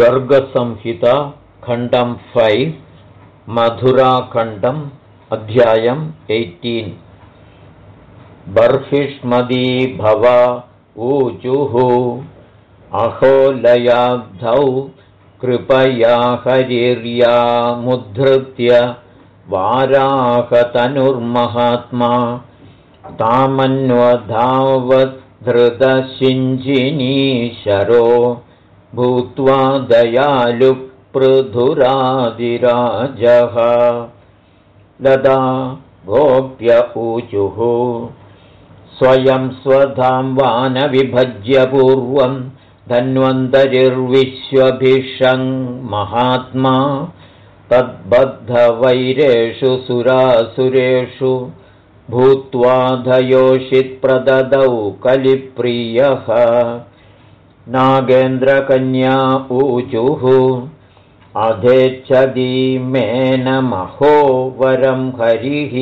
गर्गसंहिता खण्डं five मधुराखण्डम् अध्यायम् eighteen बर्हिष्मदी भव ऊचुः अहोलयाब्धौ कृपया हरिर्यामुद्धृत्य वाराहतनुर्महात्मा तामन्वधावद्धृतशिञ्जिनीशरो भूत्वा दयालुपृथुरादिराजः ददा गोप्य ऊचुः। स्वयं स्वधां वानविभज्य पूर्वं धन्वन्तरिर्विश्वभिषङ् महात्मा। तद्बद्धवैरेषु सुरासुरेषु भूत्वा धयोषित्प्रददौ कलिप्रियः नागेन्द्रकन्या ऊचुः अधेच्छदीमेन महो वरं हरिः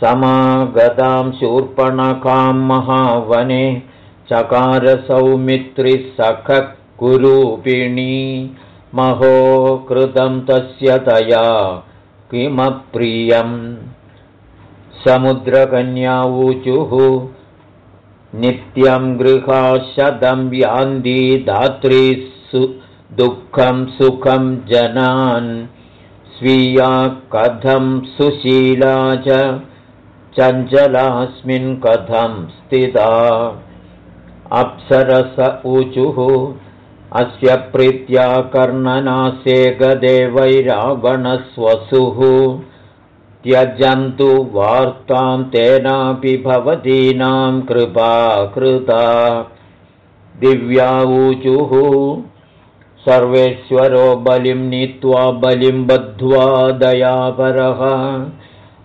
समागतां शूर्पणकां महावने चकारसौमित्रिसखः कुरूपिणी महो कृतं तस्य तया किमप्रियम्। समुद्रकन्या ऊचुः नित्यं गृहाशतं यान्दी दात्री सु दुःखं सुखं जनान्। स्वीया कथं सुशीला च चञ्चलास्मिन् कथं स्थिता। अप्सरस ऊचुः अस्य प्रीत्या कर्णनासे गदे वैरावणस्वसुः त्यजन्तु वार्तां तेनापि भवतीनां कृपा कृता। दिव्या ऊचुः सर्वेश्वरो बलिं नीत्वा बलिं बद्ध्वा दयापरः।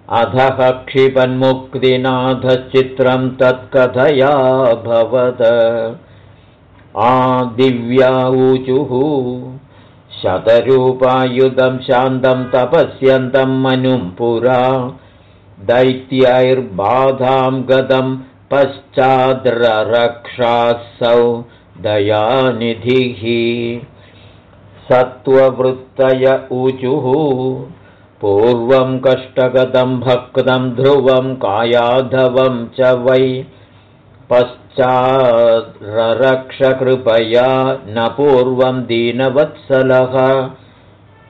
अधः क्षिपन्मुक्तिनाथश्चित्रं तत्कथया भवत। आदिव्या ऊचुः शतरूपायुधं शान्तं तपस्यन्तं मनुं पुरा। दैत्यैर्बाधां गतं पश्चाद्ररक्षासौ दयानिधिः। सत्त्ववृत्तय ऊचुः पूर्वं कष्टगतं भक्तं ध्रुवं कायाधवं च वै पश्चाद्ररक्षकृपया न पूर्वं दीनवत्सलः।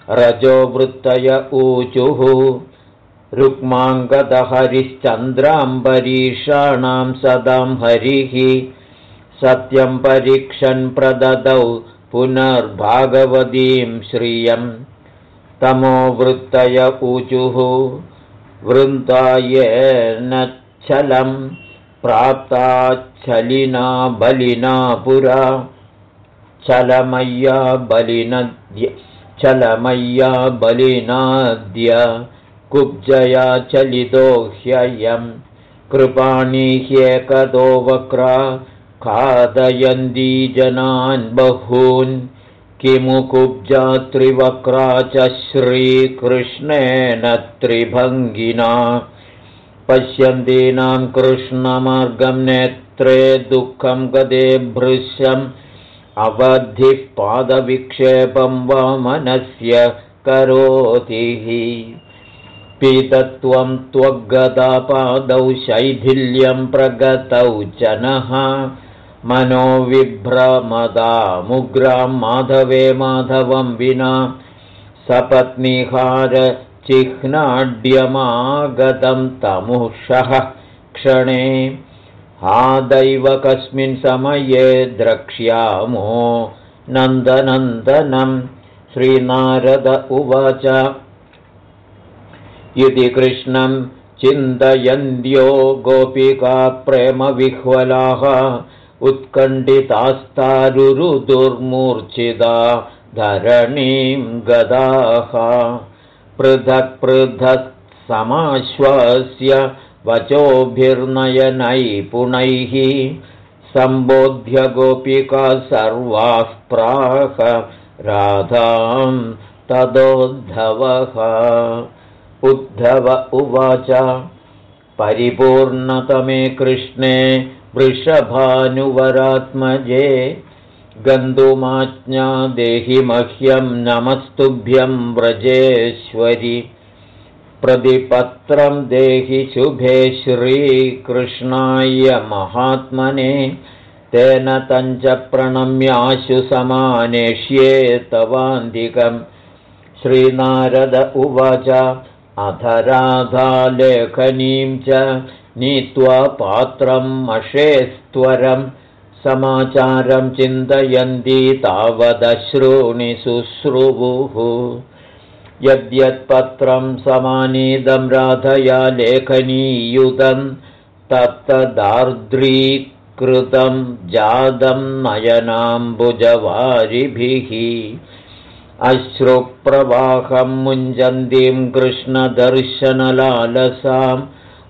रजोवृत्तय ऊचुः। रुक्माङ्गदहरिश्चन्द्राम्बरीषाणां सदां हरिः। सत्यं परीक्षन् प्रददौ पुनर्भागवतीं श्रियम् तमोवृत्तय ऊचुः वृन्दायेनच्छलं प्राप्ताच्छलिना बलिना पुरा। चलमय्या बलिनद्य चलमय्या बलिनाद्य। कुब्जया चलितो ह्ययं। कृपाणि ह्येकदो वक्रा। खादयन्ती जनान् बहून्। किमु कुब्जा त्रिवक्रा च श्रीकृष्णेन त्रिभङ्गिना पश्यन्तीनां कृष्णमार्गं नेत्रे दुःखं गदे भृश्यम् अवधिः पादविक्षेपं वा मनस्य करोतिः पीतत्वं त्वगदापादौ शैथिल्यं प्रगतौ जनः मनोविभ्रमदामुग्रां माधवे माधवं विना सपत्निहारचिह्नाड्यमागतं तमुषः क्षणे। हादैव कस्मिन् समये द्रक्ष्यामो नन्दनन्दनं। श्रीनारद उवाच। इति कृष्णं चिन्तयन्त्यो गोपिकाप्रेमविह्वलाः उत्कण्ठितास्तारुरुदुर्मूर्च्छिदा धरणीं गदाः पृथक् पृथक् समाश्वास्य वचोभिर्नयनैपुणैः सम्बोध्य गोपिका सर्वाः प्राह राधां तदोद्धवः। उद्धव उवाच परिपूर्णतमे कृष्णे वृषभानुवरात्मजे गन्तुमाज्ञा देहि मह्यं नमस्तुभ्यं व्रजेश्वरि। प्रतिपत्रं देहि शुभे श्रीकृष्णाय महात्मने तेन तञ्च प्रणम्याशु समानेष्ये तवान्तिकम् श्रीनारद उवाच अथ राधालेखनीं च नीत्वा पात्रम् मषेस्त्वरम् समाचारं चिन्तयन्ती तावदश्रूणि शुश्रुवुः। यद्यत्पत्रं समानीदं राधया लेखनीयुतं तत्तदार्द्रीकृतं जातं नयनाम्बुजवारिभिः। अश्रुप्रवाहं मुञ्जन्तीं कृष्णदर्शनलालसाम्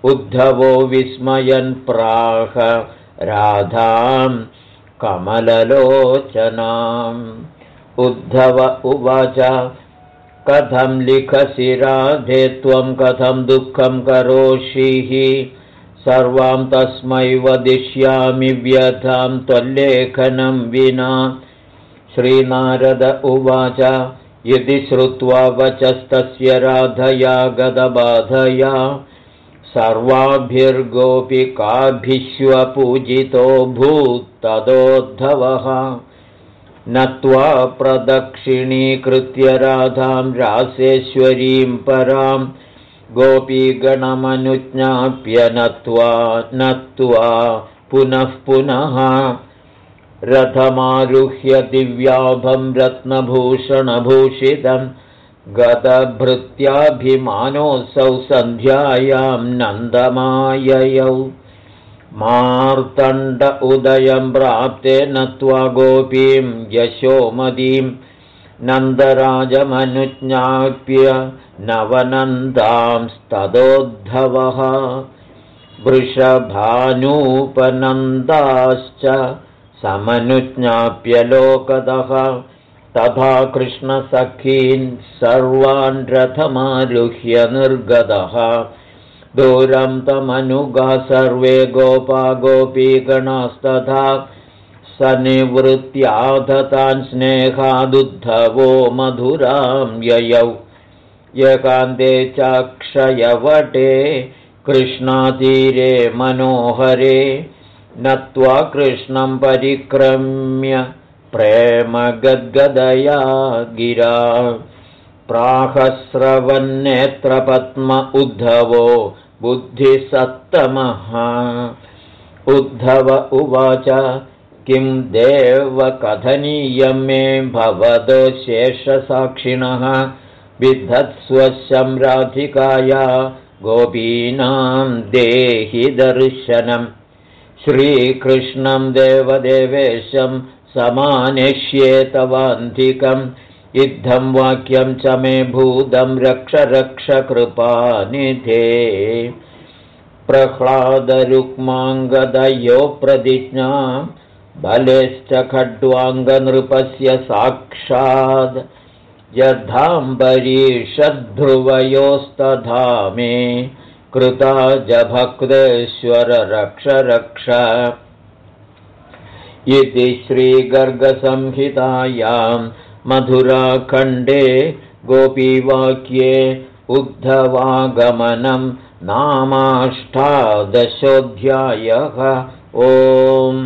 उद्धवो विस्मयन् प्राह राधां कमललोचनाम्। उद्धव उवाच कथं लिखसि राधे त्वं कथं दुःखं करोषिः। सर्वां तस्मै वदिष्यामि व्यथां त्वल्लेखनं विना। श्रीनारद उवाच यदि श्रुत्वा वचस्तस्य राधया गदबाधया सर्वाभिर्गोपिकाभिश्वपूजितो भूत्तदोद्धवः। नत्वा प्रदक्षिणीकृत्य राधां रासेश्वरीं परां गोपीगणमनुज्ञाप्य नत्वा नत्वा पुनः पुनः। रथमारुह्य दिव्याभं रत्नभूषणभूषितं गतभृत्याभिमानोऽसौ सन्ध्यायां नन्दमाययौ। मार्तण्ड उदयं प्राप्ते नत्वा गोपीं यशोमदीं। वृषभानूपनन्दाश्च समनुज्ञाप्य लोकदः तथा कृष्णसखीन् सर्वान् रथमारुह्य निर्गतः दूरं तमनुगा सर्वे गोपा गोपीगणास्तथा स निवृत्त्याधतान् स्नेहादुद्धवो मधुरां ययौ। यकान्ते चाक्षयवटे कृष्णातीरे मनोहरे नत्वा कृष्णं परिक्रम्य प्रेमगद्गदया गिरा। प्राहस्रवन्नेत्रपद्म उद्धवो बुद्धिसत्तमः। उद्धव उवाच किं देवकथनीयं मे भवदो शेषसाक्षिणः। विद्धत्स्वशं राधिकाया गोपीनां देहि दर्शनम्। श्रीकृष्णं देवदेवेशं समानेष्येतवान्धिकम्। इद्धं वाक्यं च मे भूतं रक्ष रक्ष कृपानिधे। प्रह्लादरुक्माङ्गदयो प्रतिज्ञा बलेश्च खड्वाङ्गनृपस्य साक्षात्। यद्धाम्बरीषद्ध्रुवयोस्तथा मे कृता जभक्तेश्वर रक्ष रक्ष इति श्रीगर्गसंहितायां मधुराखण्डे गोपीवाक्ये उद्धवागमनं नामाष्टादशोऽध्यायः ओम्।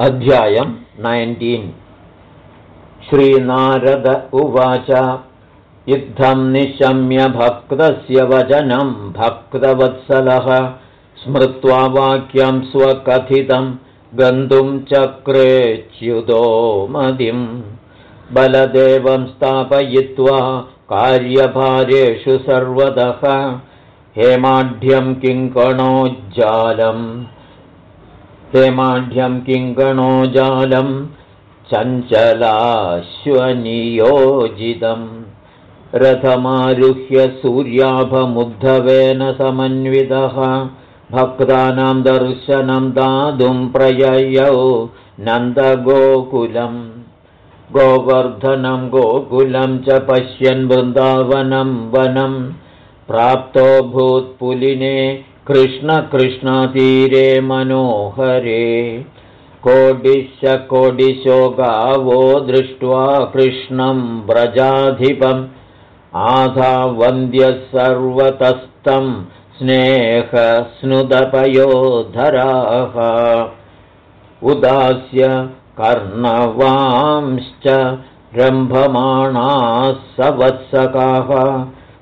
अध्यायम् नैन्टीन् श्रीनारद उवाच युद्धं निशम्य भक्तस्य वचनं भक्तवत्सलः। स्मृत्वा वाक्यं स्वकथितं गन्तुं चक्रेच्युतो मदिम् बलदेवं स्थापयित्वा कार्यभारेषु सर्वतः। हेमाढ्यं किङ्कणोजालं चञ्चलाश्वनियोजितम्। रथमारुह्य सूर्याभमुद्धवेन समन्वितः भक्तानां दर्शनं दातुं प्रययौ नन्दगोकुलम्। गोवर्धनं गोकुलं च पश्यन् वृन्दावनं वनं। प्राप्तो भूत्पुलिने कृष्णकृष्णतीरे मनोहरे। कोडिशकोडिशो गावो दृष्ट्वा कृष्णं व्रजाधिपम्। आधावन्द्यः सर्वतस्तं स्नेहस्नुदपयोधराः उदास्य कर्णवांश्च रम्भमाणाः सवत्सकाः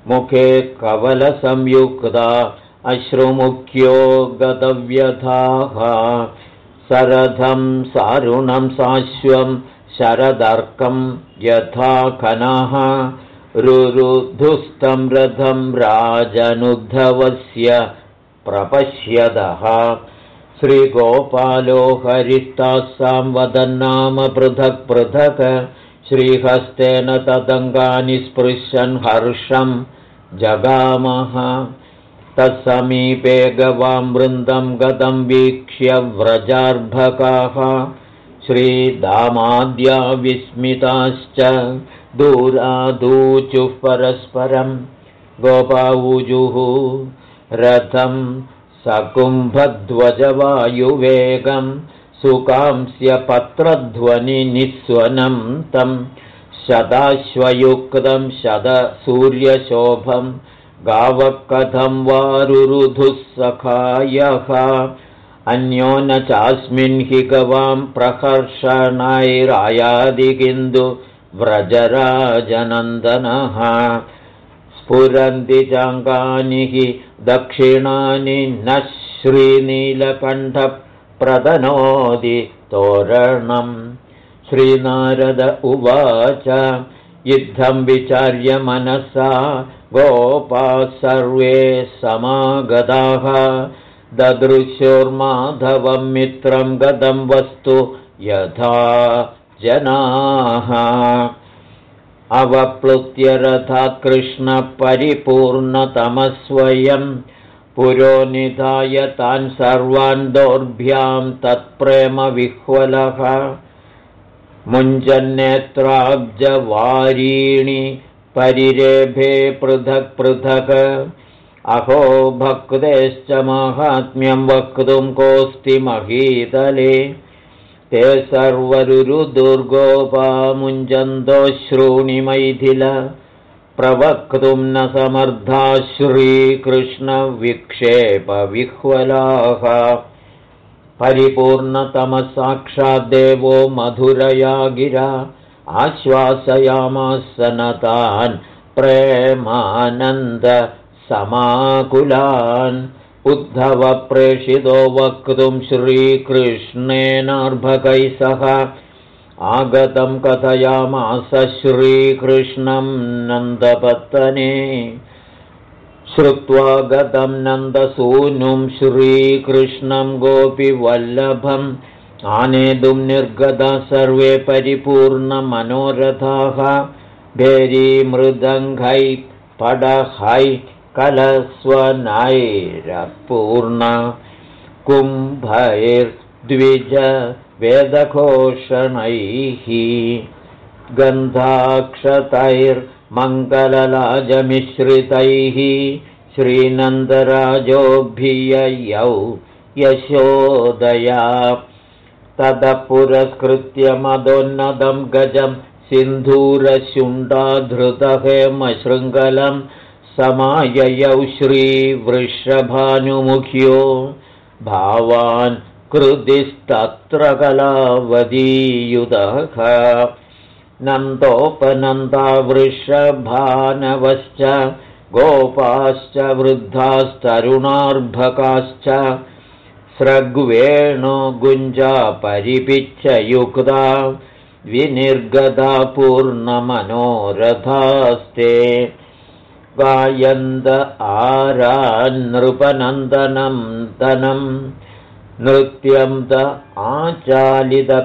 मुखे कवलसंयुक्ता अश्रुमुख्यो गतव्यथाः। सरथं सारुणं साश्वं शरदर्कं यथा खनः रुरुधुस्तं रथं राजनुद्धवस्य प्रपश्यदः। श्रीगोपालो हरिष्टासां वदन्नाम पृथक् पृथक्। श्रीहस्तेन तदङ्गानि स्पृशन् हर्षं जगामः। तत्समीपे गवां वृन्दं गतं वीक्ष्य व्रजार्भकाः। श्रीदामाद्या विस्मिताश्च दूरादूचुः परस्परं गोपावुजुः रथं सकुम्भध्वजवायुवेगं सुकांस्य पत्रध्वनिनिःस्वनं तं शदाश्वयुक्तं शदसूर्यशोभं गावः कथं वारुरुधुः सखायः अन्यो न चास्मिन् हि गवां प्रकर्षणैरायादिकिन्दु व्रजराजनन्दनः। स्फुरन्ति चाङ्गानि हि दक्षिणानि न श्रीनीलकण्ठप्रदनोदि तोरणम्। श्रीनारद उवाच युद्धं विचार्य मनसा गोपाः सर्वे समागताः। ददृश्योर्माधवं मित्रं गतं वस्तु यथा जनाः। अवप्लुत्य रथात् कृष्णपरिपूर्णतमस्वयं पुरोनिधाय तान् सर्वान् दोर्भ्यां तत्प्रेमविह्वलः। मुञ्जन्नेत्राब्जवारीणि परिरेभे पृथक् पृथक्। अहो भक्तेश्च माहात्म्यं वक्तुं कोऽस्ति महीतले ते सर्वरुरुदुर्गोपामुञ्जन्तोश्रूणि मैथिल प्रवक्तुं न समर्था श्रीकृष्णविक्षेपविह्वलाः। परिपूर्णतमसाक्षाद्देवो मधुरया गिरा आश्वासयामासनतान् प्रेमानन्दसमाकुलान् उद्धवप्रेषितो वक्तुं श्रीकृष्णेनार्भकैः सह आगतं कथयामास श्रीकृष्णं नन्दपत्तने। श्रुत्वा गतं नन्दसूनुं श्रीकृष्णं गोपिवल्लभम् आनेतुं निर्गता सर्वे परिपूर्णमनोरथाः। भेरीमृदङ्घै पडहै कलस्वनैरपूर्ण कुम्भैर्द्विज वेदघोषणैः गन्धाक्षतैर्मङ्गललाजमिश्रितैः श्रीनन्दराजोऽभिययौ यशोदया ततः पुरस्कृत्य मदोन्नतं गजं सिन्धूरशुण्डाधृतहेमशृङ्गलम् समाययौ श्रीवृषभानुमुख्यो भावान् कृदिस्तत्र नन्दोपनन्दा वृषभानवश्च गोपाश्च वृद्धास्तरुणार्भकाश्च स्रग्वेणो गुञ्जा परिपिच्छयुक्ता विनिर्गदा पूर्णमनोरथास्ते गायन्द आरान्नृपनन्दनं तनं नृत्यं द आचालितपीदवाससः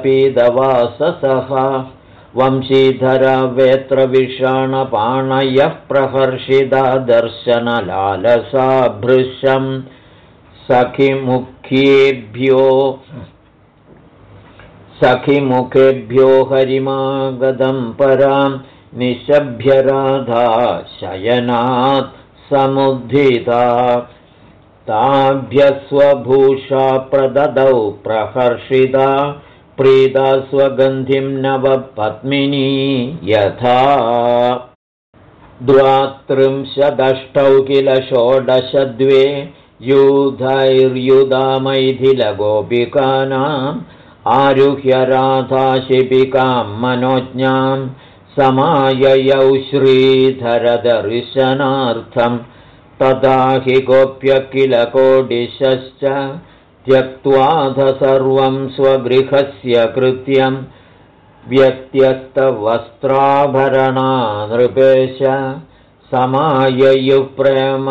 वंशीधरा वेत्रविषाणपाणयः प्रहर्षिता दर्शनलालसा भृशं सखिमुखेभ्यो हरिमागदं पराम् निशभ्यराधा शयनात् समुद्धिता ताभ्यस्वभूषा प्रददौ प्रहर्षिता प्रीता स्वगन्धिं नवपद्मिनी यथा। द्वात्रिंशदष्टौ किल षोडशद्वे। यूधैर्युधामैथिलगोपिकानाम् आरुह्य राधाशिपिकां मनोज्ञां समाययौ श्रीधरदर्शनार्थं तदा हि गोप्य किल कोडिशश्च त्यक्त्वाध सर्वं स्वगृहस्य कृत्यं व्यत्यस्तवस्त्राभरणा नृपेश समाययुप्रेम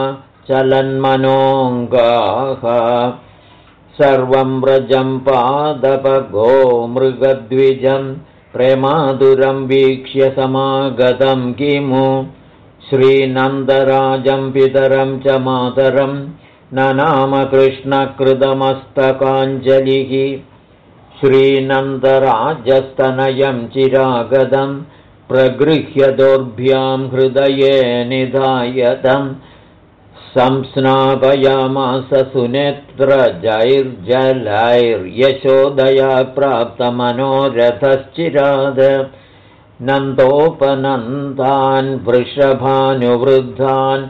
चलन्मनोऽङ्गाः सर्वं व्रजं पादपगो मृगद्विजं प्रेमादुरं वीक्ष्य समागतं किमु? श्रीनन्दराजं पितरं च मातरं न नाम कृष्णकृतमस्तकाञ्जलिः श्रीनन्दराजस्तनयं चिरागदं प्रगृह्य दोर्भ्यां हृदये निधायतम् संस्नापयामास सुनेत्रजैर्जलैर्यशोदया प्राप्तमनोरथश्चिराद नन्दोपनन्दान् वृषभानुवृद्धान्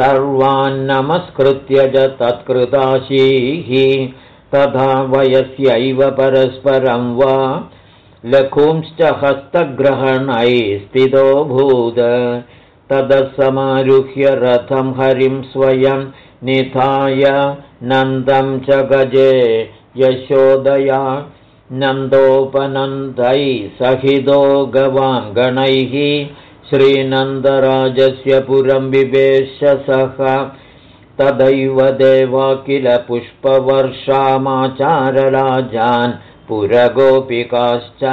सर्वान् नमस्कृत्य च तत्कृताशीः। तथा वयस्यैव परस्परं वा। लघुंश्च हस्तग्रहणैः स्थितोऽभूत् तदसमारुह्य रथं हरिं स्वयं निधाय नन्दं च गजे यशोदया नन्दोपनन्दैः सहितो गवां गणैः श्रीनन्दराजस्य पुरं विवेश सः तदैव देवा किल पुष्पवर्षामाचारराजान् पुरगोपिकाश्च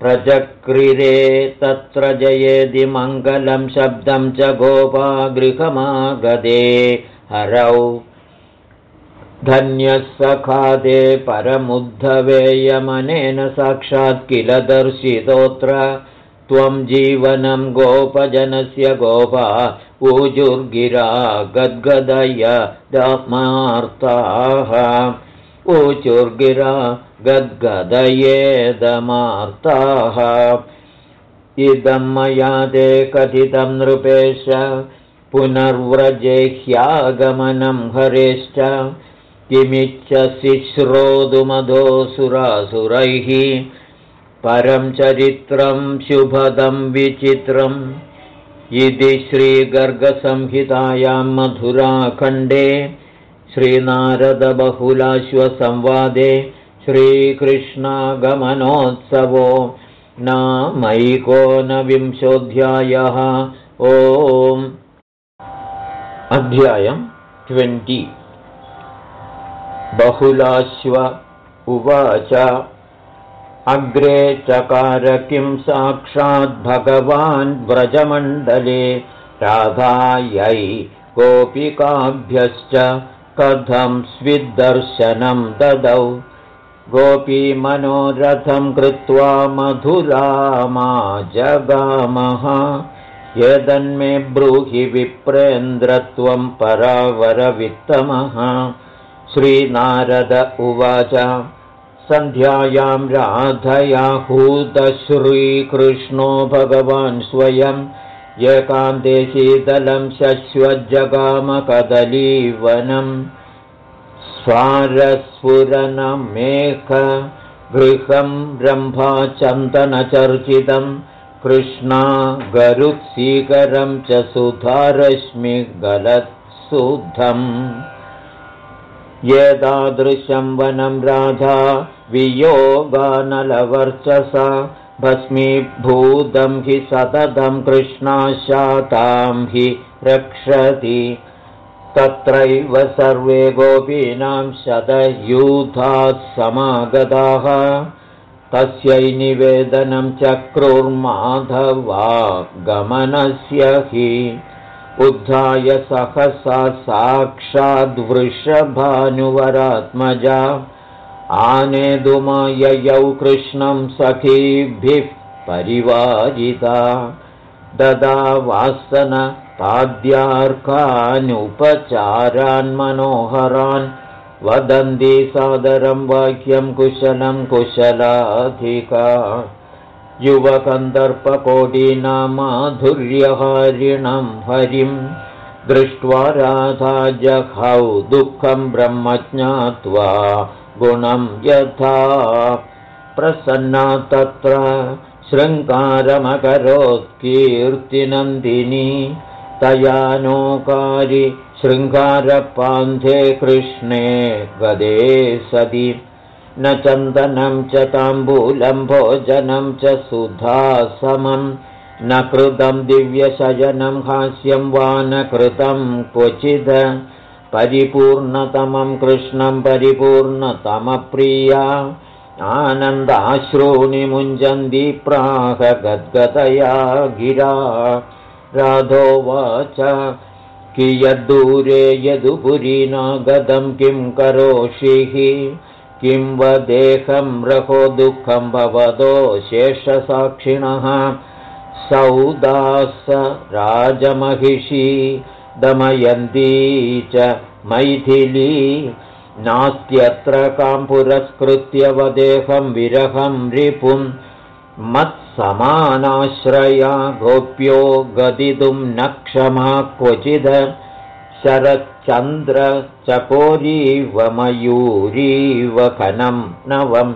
प्रचक्रिरे तत्र जयेदि मङ्गलं शब्दं च गोपा गृहमागदे हरौ। धन्यः सखादे परमुद्धवेयमनेन साक्षात् किल दर्शितोऽत्र? त्वं जीवनं गोपजनस्य गोपा ऊजुर्गिरा गद्गदय दामार्ताः ऊचुर्गिरा गद्गदयेदमार्ताः। इदं मया ते कथितं नृपेश पुनर्व्रजेह्यागमनं हरेश्च। किमिच्छसि श्रोतुमधोऽसुरासुरैः। परं चरित्रं शुभदं विचित्रम्। इति श्रीगर्गसंहितायां मधुराखण्डे श्रीनारदबहुलाश्वसंवादे श्रीकृष्णागमनोत्सवो नामैकोनविंशोऽध्यायः। ओम्। अध्यायम् ट्वेण्टि। बहुलाश्व उवाच अग्रे चकार किं साक्षाद्भगवान् व्रजमण्डले राधायै गोपिकाभ्यश्च कथं स्विद्दर्शनं ददौ। गोपीमनोरथं कृत्वा मधुरामा जगामः। यदन्मे ब्रूहि विप्रेन्द्रत्वं परावरवित्तमः। श्रीनारद उवाच सन्ध्यायां राधयाहूतश्रीकृष्णो भगवान् स्वयं एकान्ते शीतलं शश्वज्जगामकदलीवनम् स्वारस्फुरनमेक गृहं रम्भाचन्दनचर्चितं कृष्णा गरुत्सीकरं च सुधारश्मिगलत्सुद्धम् एतादृशं वनं राधा वियोगानलवर्चसा भस्मीभूतं हि सततं कृष्णाशातां हि रक्षति। तत्रैव सर्वे गोपीनां शतयूथाः समागताः। तस्यै निवेदनं चक्रुर्माधवा गमनस्य हि। उद्धाय सहसा साक्षाद्वृषभानुवरात्मजा आनेदुमययौ कृष्णं सखीभिः परिवारिता। ददा वासन ताद्यार्कानुपचारान् मनोहरान्। वदन्ति सादरं वाक्यं कुशलं कुशलाधिका। युवकन्दर्पकोटीनामाधुर्यहारिणं हरिं। दृष्ट्वा राधा जहौ दुःखं ब्रह्म ज्ञात्वा गुणं यथा प्रसन्ना तत्र शृङ्गारमकरोत्कीर्तिनन्दिनी तया नोकारि शृङ्गारपान्धे कृष्णे गदे सदि न चन्दनं च ताम्बूलं भोजनं च सुधासमं न कृतं दिव्यशयनं हास्यं वा न कृतं क्वचिद परिपूर्णतमं कृष्णं परिपूर्णतमप्रिया। आनन्दाश्रूणि मुञ्जन्ति प्राह गद्गतया गिरा। राधोवाच कियद्दूरे यदुपुरीना गदं किं करोषिः किं वदेहं रहो दुःखं भवदो शेषसाक्षिणः। सौदास राजमहिषी दमयन्ती च मैथिली। नास्त्यत्र कां पुरस्कृत्य वदेहं विरहं रिपुं। मत्समानाश्रया गोप्यो गदितुं न क्षमा क्वचिद। शरच्चन्द्रचकोरीव मयूरीव खनं नवम्।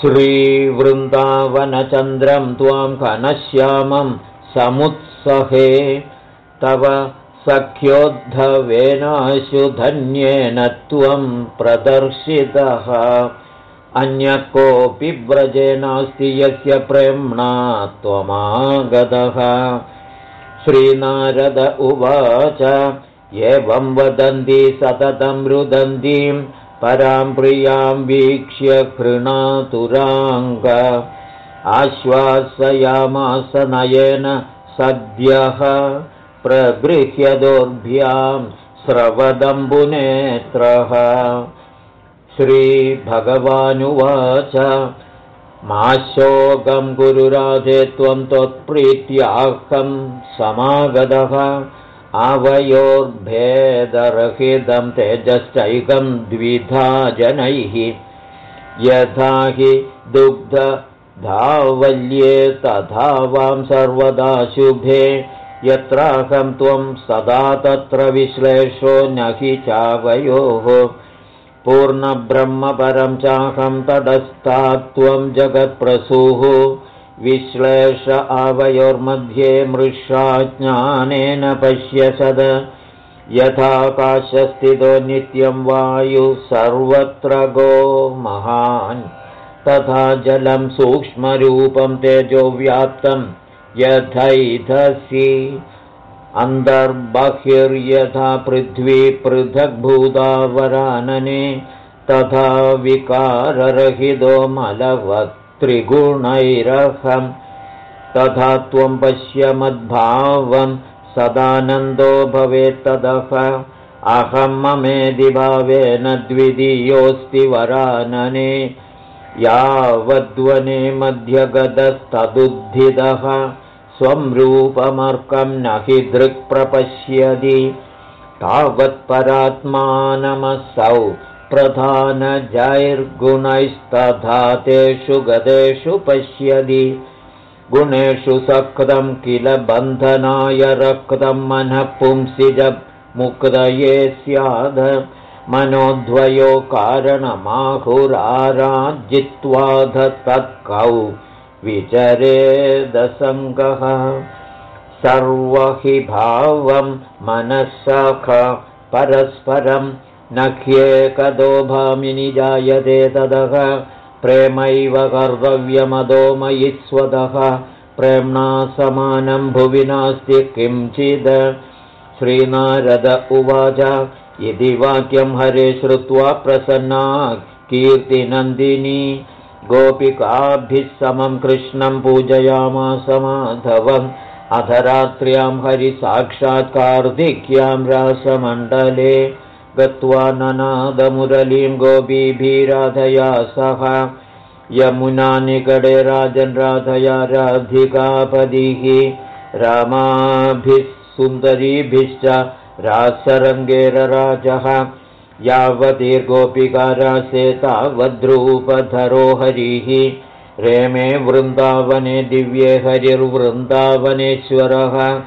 श्रीवृन्दावनचन्द्रं त्वां घनश्यामं समुत्सहे। तव सख्योद्धवेनाशु धन्येन त्वं प्रदर्शितः। अन्य कोऽपि व्रजे नास्ति यस्य प्रेम्णा त्वमागतः। श्रीनारद उवाच एवं वदन्ति सततं रुदन्तीं परां प्रियां वीक्ष्य कृणातुराङ्ग आश्वासयामास नयेन सद्यः प्रगृह्यदोर्भ्यां स्रवदम्बुनेत्रः। श्रीभगवानुवाच माशोकं गुरुराधे त्वं त्वत्प्रीत्याहं समागतः। आवयोर्भेदरहितं तेजश्चैकं द्विधा जनैः। यथा हि दुग्धधावल्ये तथा वां सर्वदा शुभे यत्राहं त्वं सदा तत्र विश्लेषो न हि चावयोः। पूर्णब्रह्मपरं चाहं तदस्तात्त्वं जगत्प्रसूः। विश्लेष आवयोर्मध्ये मृषा ज्ञानेन पश्यसद। यथाकाशस्थितो नित्यं वायु सर्वत्र गो महान्। तथा जलं सूक्ष्मरूपं तेजोव्याप्तं यथैधसि अन्तर्बहिर्यथा पृथ्वी पृथग्भूतावरानने तथा विकाररहितो मलवत् त्रिगुणैरहं तथा त्वं पश्य मद्भावं सदानन्दो भवेत्तदः अहं ममेदिभावेन द्वितीयोऽस्ति वरानने यावद्वने मध्यगतस्तदुद्धितः स्वं रूपमर्कं न हि दृक्प्रपश्यति तावत्परात्मानमसौ प्रधानजैर्गुणैस्तथा तेषु गतेषु पश्यति गुणेषु सकृतं किल बन्धनाय रक्तं मनः पुंसिज मुक्तये स्याद मनोद्वयो कारणमाहुराराजित्वाध तत्कौ विचरेदसङ्गः सर्वहि भावं मनःसख परस्परम् न ह्येकदो भामिनि जायते तदः प्रेमैव कर्तव्यमदो मयि स्वतः। प्रेम्णा समानं भुवि नास्ति किञ्चिद्। श्रीनारद उवाच इति वाक्यं हरे श्रुत्वा प्रसन्ना कीर्तिनन्दिनी गोपिकाभिः समं कृष्णं पूजयामासमाधवम् अधरात्र्यां हरिसाक्षात् कार्तिक्यां रासमण्डले गत्वा ननादमुरलीं गोपीभिराधया सह यमुनानिकटे राजन् राधया राधिकापदिः रामाभिः सुन्दरीभिश्च रासरङ्गेरराजः। यावतीर्गोपिकारासे तावद्रूपधरो हरिः रेमे वृन्दावने दिव्ये हरिर्वृन्दावनेश्वरः।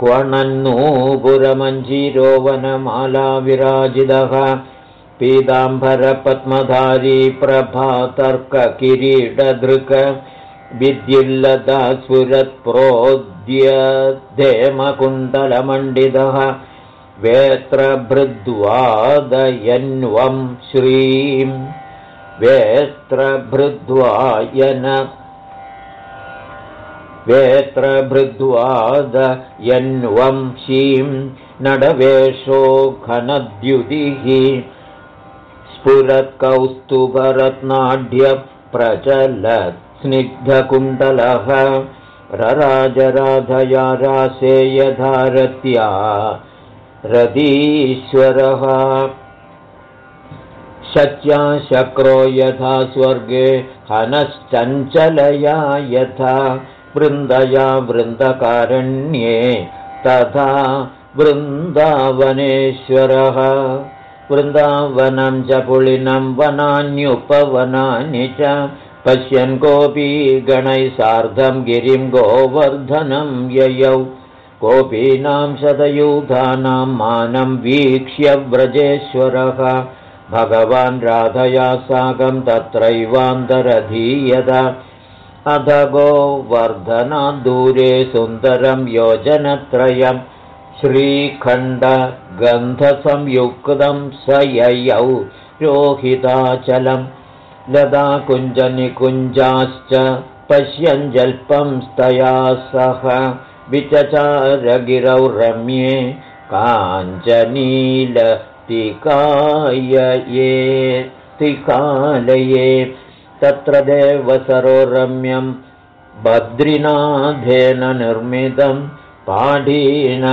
क्वणन्नूपुरमञ्जीरो वनमालाविराजितः पीताम्बरपद्मधारी प्रभातर्ककिरीटदृक्। विद्युल्लता स्फुरत्प्रोद्यधेमकुण्डलमण्डितः वेत्रभृद्वादयन्वं श्रीं वेत्रभृद्वायन वेत्रभृद्वादयन्वं शीं नडवेशो घनद्युतिः स्फुरत्कौस्तुभरत्नाढ्यप्रचलत् स्निग्धकुण्डलः रराजराधया रासे यधारत्या रदीश्वरः शच्या शक्रो यथा स्वर्गे हनश्चञ्चलया यथा वृन्दया वृन्दकारण्ये तथा वृन्दावनेश्वरः। वृन्दावनं च पुलिनं वनान्युपवनानि च पश्यन् कोऽपि गणैः सार्धं गिरिं गोवर्धनं ययौ गोपीनां शतयूधानां मानं वीक्ष्य व्रजेश्वरः। भगवान् राधया साकं तत्रैवान्तरधीयत। अध गोवर्धनाद्दूरे सुन्दरं योजनत्रयम् श्रीखण्डगन्धसंयुक्तं स ययौ रोहिताचलं। लताकुञ्जनिकुञ्जाश्च पश्यञ्जल्पं स्तया सह विचचारगिरौ रम्ये काञ्चनीलतिकायये तिकालये। तत्र देवसरो रम्यं बद्रिनाथेन निर्मितम् पाढीन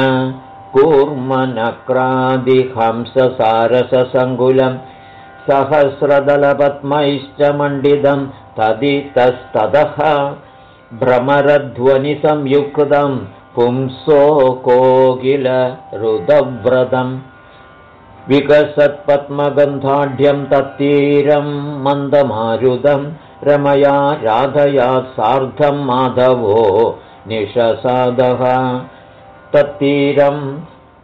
कूर्मनक्रादिहंससारससङ्कुलं सहस्रदलपद्मैश्च मण्डितं तदितस्ततः भ्रमरध्वनिसंयुक्तं पुंसो कोकिल रुदव्रतम् विकसत्पद्मगन्धाढ्यं तत्तीरं मन्दमारुदं रमया राधया सार्धं माधवो निशसादः तत्तीरं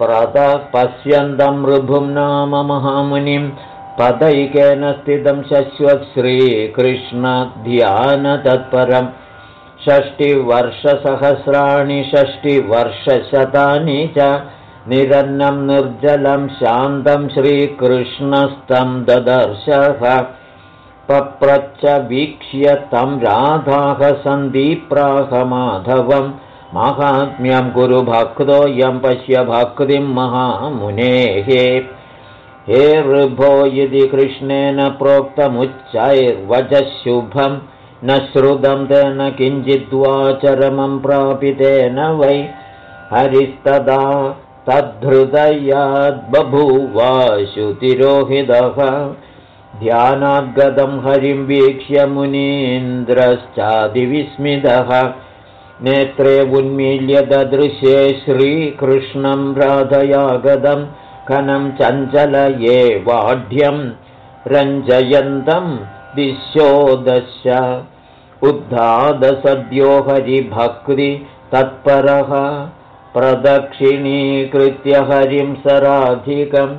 प्रतपश्यन्तं ऋभुं नाम महामुनिं पदैकेन स्थितं शश्वश्रीकृष्णध्यानतत्परं षष्टिवर्षसहस्राणि षष्टिवर्षशतानि च निरन्नं निर्जलं शान्तं श्रीकृष्णस्तं ददर्शः। पप्रच्च वीक्ष्य तं राधाः सन्दीप्राहमाधवं माहात्म्यं कुरु भक्तोऽयं पश्य भक्तिं महामुनेः। हे ऋभो यदि कृष्णेन प्रोक्तमुच्चैर्वचः शुभं न श्रुतं तेन किञ्चिद्वाचरमं प्रापितेन वै। हरिस्तदा तद्धृदयाद्बभूवाशुतिरोहितः ध्यानाद्गतं हरिं वीक्ष्य मुनीन्द्रश्चादिविस्मितः। नेत्रे उन्मील्य ददृशे श्रीकृष्णं राधयागदं खनं चञ्चलये वाढ्यं रञ्जयन्तं दिशोदश उद्धादसद्यो हरिभक्तितत्परः प्रदक्षिणीकृत्य हरिं सराधिकम्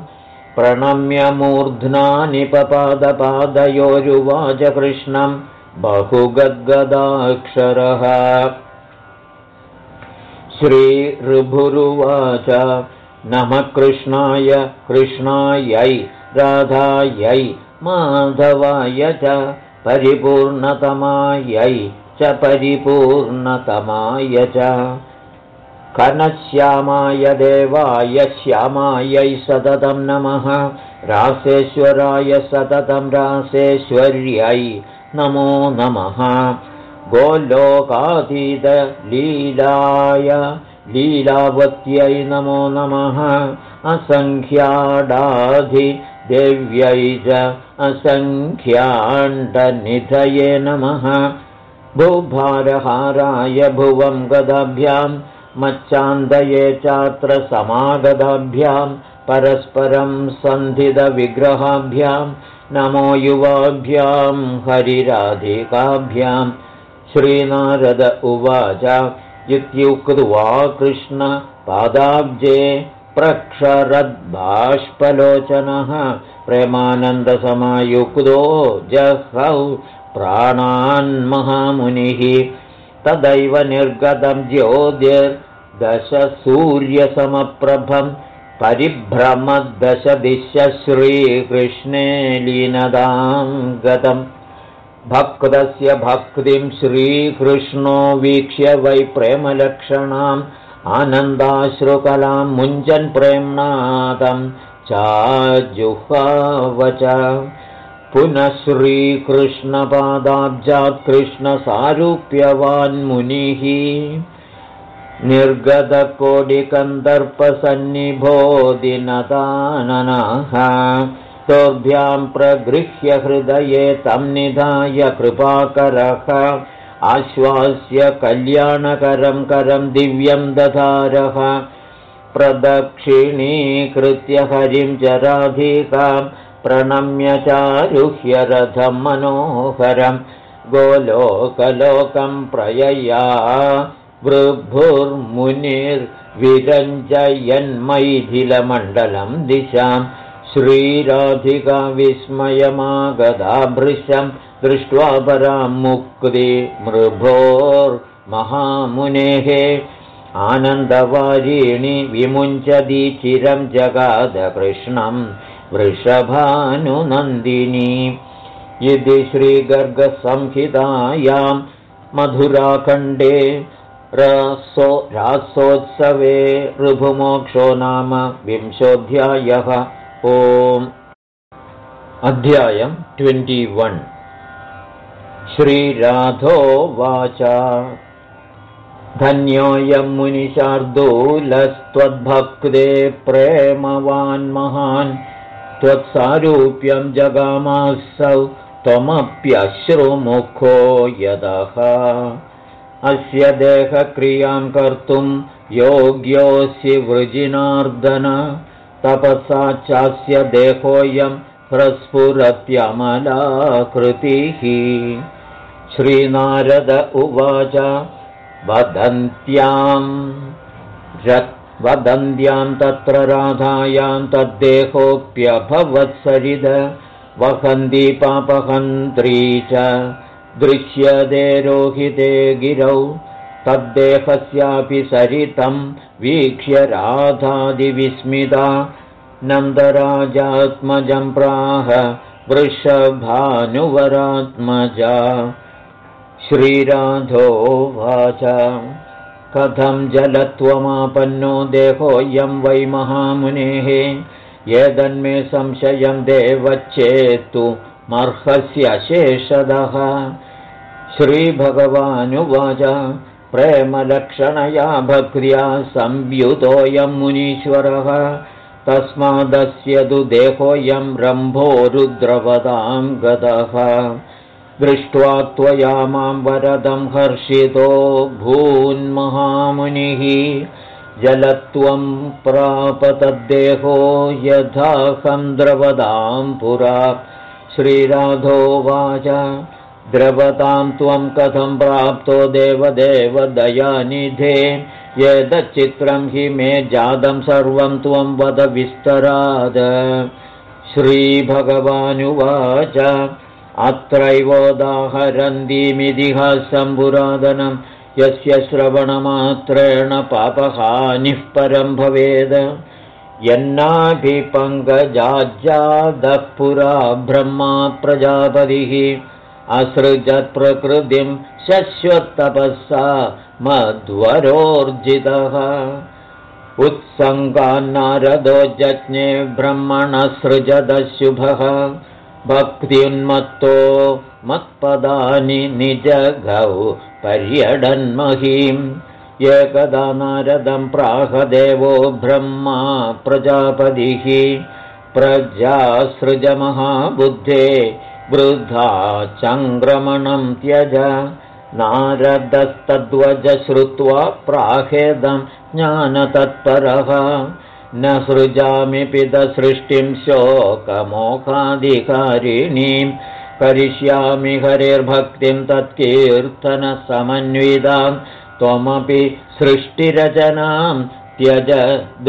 प्रणम्य मूर्ध्नानिपपादपादयोरुवाच कृष्णं। बहुगद्गदाक्षरः। श्रीऋभुरुवाच नमः कृष्णाय कृष्णायै राधायै माधवाय च परिपूर्णतमायै च परिपूर्णतमाय च। कनश्यामाय देवाय श्यामायै सततं नमः। रासेश्वराय सततं रासेश्वर्यै नमो नमः। गोलोकातीतलीलाय लीलावत्यै नमो नमः असङ्ख्याडाधिदेव्यै च असङ्ख्याण्डनिधये नमः। भूभारहाराय भुवं गदाभ्याम् मच्चान्दये चात्र समागताभ्यां परस्परं सन्धितविग्रहाभ्यां नमो युवाभ्यां हरिराधिकाभ्यां। श्रीनारद उवाच इत्युक्त्वा कृष्णपादाब्जे प्रक्षरद्बाष्पलोचनः प्रेमानन्दसमायुक्तो जहौ प्राणान्महामुनिः तदैव निर्गतं ज्योतिर्दशसूर्यसमप्रभं परिभ्रमद्दशदिश्य श्रीकृष्णे लीनदां गतम् भक्तस्य भक्तिं श्रीकृष्णो वीक्ष्य वै प्रेमलक्षणाम् आनन्दाश्रुकलां मुञ्जन् प्रेम्णादं चाजुहावच। पुनः श्रीकृष्णपादाब्जात् कृष्णसारूप्यवान्मुनिः। निर्गतकोटिकन्दर्पसन्निभो दिनदाननः सोऽभ्यां प्रगृह्य हृदये तं निधाय कृपाकरः आश्वास्य कल्याणकरं करं दिव्यं दधारः प्रदक्षिणीकृत्य हरिं च राधिकां प्रणम्य चारुह्य रथं मनोहरं गोलोकलोकं प्रयया वृभुर्मुनिर्विरञ्जयन्मैथिलमण्डलं दिशाम् श्रीराधिका विस्मयमागदाभृशं दृष्ट्वा परां मुक्ति मृभोर्महामुनेः आनन्दवारिणि विमुञ्चति चिरं जगादकृष्णं वृषभानुनन्दिनी। यदि श्रीगर्गसंहितायां मधुराखण्डे रसो रासोत्सवे ऋभुमोक्षो नाम विंशोऽध्यायः ओम्। अध्यायम् वन् श्रीराधोवाच धन्योऽयं मुनिशार्दूलस्त्वद्भक्ते प्रेमवान् महान्। त्वत्सारूप्यं जगामासौ त्वमप्यश्रुमुखो यदः। अस्य देहक्रियां कर्तुं योग्योऽसि वृजिनार्दन। तपसा चास्य देहोऽयं ह्रस्फुरत्यमलाकृतिः श्रीनारद उवाच वदन्त्यां वदन्त्यां तत्र राधायां तद्देहोऽप्यभवत्सरिद वहन्ती पापहन्त्री च दृश्यते रोहिते गिरौ तद्देहस्यापि सरितं वीक्ष्य राधादिविस्मिता नन्दराजात्मजं प्राह वृषभानुवरात्मजा श्रीराधोवाच कथं जलत्वमापन्नो देहोऽयं वै महामुनेः। यदन्मे संशयं देवच्चेत्तु मर्हस्य शेषदः। श्रीभगवानुवाच प्रेमलक्षणया भक्त्या संव्युतोऽयं मुनीश्वरः। तस्मादस्य तु देहोऽयं गतः दृष्ट्वा त्वया मां वरदं हर्षितो भून्महामुनिः। जलत्वं प्राप तद्देहो यथाहं द्रवदां पुरा। श्रीराधोवाच द्रवतां त्वं कथं प्राप्तो देवदेव दयानिधे। यदच्चित्रं हि मे जातं सर्वं त्वं वद विस्तराद। श्रीभगवानुवाच अत्रैवोदाहरन्तीमितिहासं पुरातनं यस्य श्रवणमात्रेण पापहानिः परं भवेद। यन्नाभिपङ्कजाज्जादः पुरा ब्रह्मा प्रजापतिः। असृजत्प्रकृतिं शश्वत्तपःसा मध्वरोर्जितः। उत्सङ्गान्नारदो जज्ञे ब्रह्मणसृजदशुभः भक्त्युन्मत्तो मत्पदानि निजगौ पर्यडन्महीम्। एकदा नारदं प्राहदेवो ब्रह्मा प्रजापतिः। प्रजासृजमहाबुद्धे वृद्धा चङ्क्रमणं त्यज। नारदस्तद्वज श्रुत्वा प्राहेदं ज्ञानतत्परः न सृजामि पितसृष्टिं शोकमोकाधिकारिणीं करिष्यामि हरिर्भक्तिं तत्कीर्तनसमन्वितां। त्वमपि सृष्टिरचनां त्यज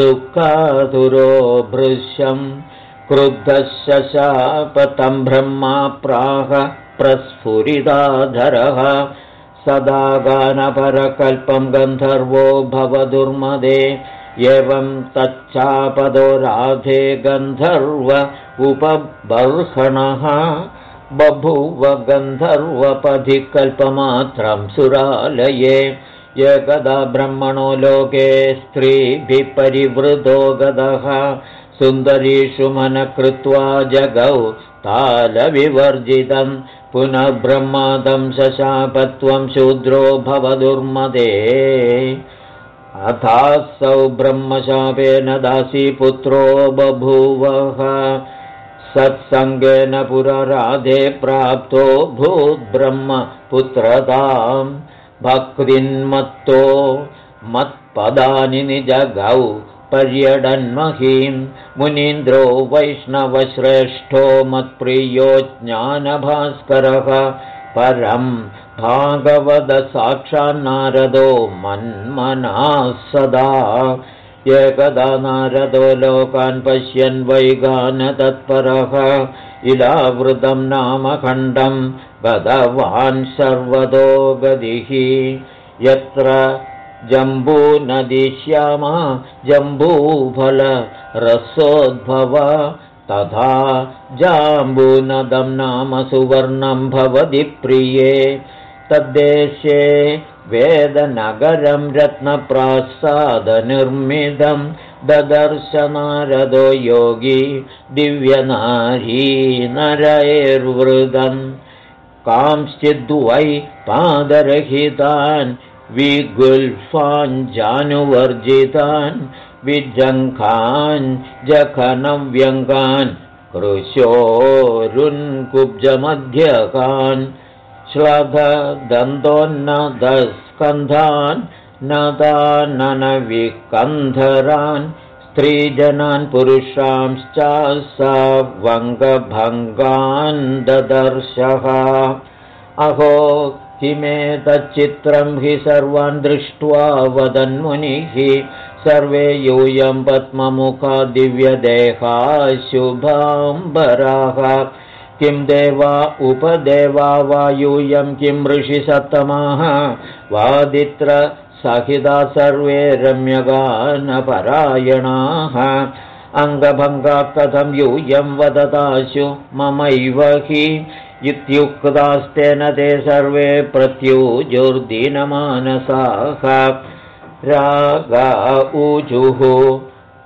दुःखातुरो भृश्यम् क्रुद्धशापतं ब्रह्मा प्राह प्रस्फुरिदाधरः सदा गानपरकल्पं गन्धर्वो भवदुर्मदे एवं तच्चापदो राधे गन्धर्व उपबर्हणः। बभूव गन्धर्वपथि कल्पमात्रं सुरालये। एकदा ब्रह्मणो लोके स्त्रीभिः परिवृतो गदः। सुन्दरीषु मनकृत्वा जगौ तालविवर्जितं। पुनः ब्रह्मादं शशापत्वं शूद्रो भवदुर्मदे अथासौ ब्रह्मशापेन दासीपुत्रो बभूवः सत्सङ्गेन पुरराधे प्राप्तो भूद्ब्रह्मपुत्रतां भक्तिन्मत्तो मत्पदानि निजगौ पर्यडन्महीं मुनीन्द्रो वैष्णवश्रेष्ठो मत्प्रियो ज्ञानभास्करः परं भागवदसाक्षान्नारदो मन्मना सदा। एकदा नारदो लोकान् पश्यन् वैगानतत्परः इलावृतं नामखण्डं गतवान् सर्वतो गतिः। यत्र जम्बूनदीश्यामा जम्बूफलरसोद्भव तथा जाम्बूनदं नाम सुवर्णं भवति प्रिये तद्देशे वेदनगरं रत्नप्रासादनिर्मितं ददर्शनारदो योगी दिव्यनारी नरैर्वृदम् कांश्चिद्वै पादरहितान् विगुल्फाञ्जानुवर्जितान् विजङ्खान् जखनव्यङ्गान् कृशोरुन्कुब्जमध्यकान् श्लघदन्तोन्नदस्कन्धान् नदाननविकन्धरान् स्त्रीजनान् पुरुषांश्च स वङ्गभङ्गान् ददर्शः। अहो किमेतच्चित्रं हि सर्वान् दृष्ट्वा वदन्मुनिः सर्वे यूयं पद्ममुखा दिव्यदेहा शुभाम्बराः किं देवा उपदेवा वा यूयं किं ऋषिसत्तमाः? वादित्र सहिता सर्वे रम्यगानपरायणाः। अङ्गभङ्गा कथं यूयं वदताशु ममैव हि। इत्युक्तास्तेन ते सर्वे प्रत्युजुर्दीनमानसाः। रागा ऊजुः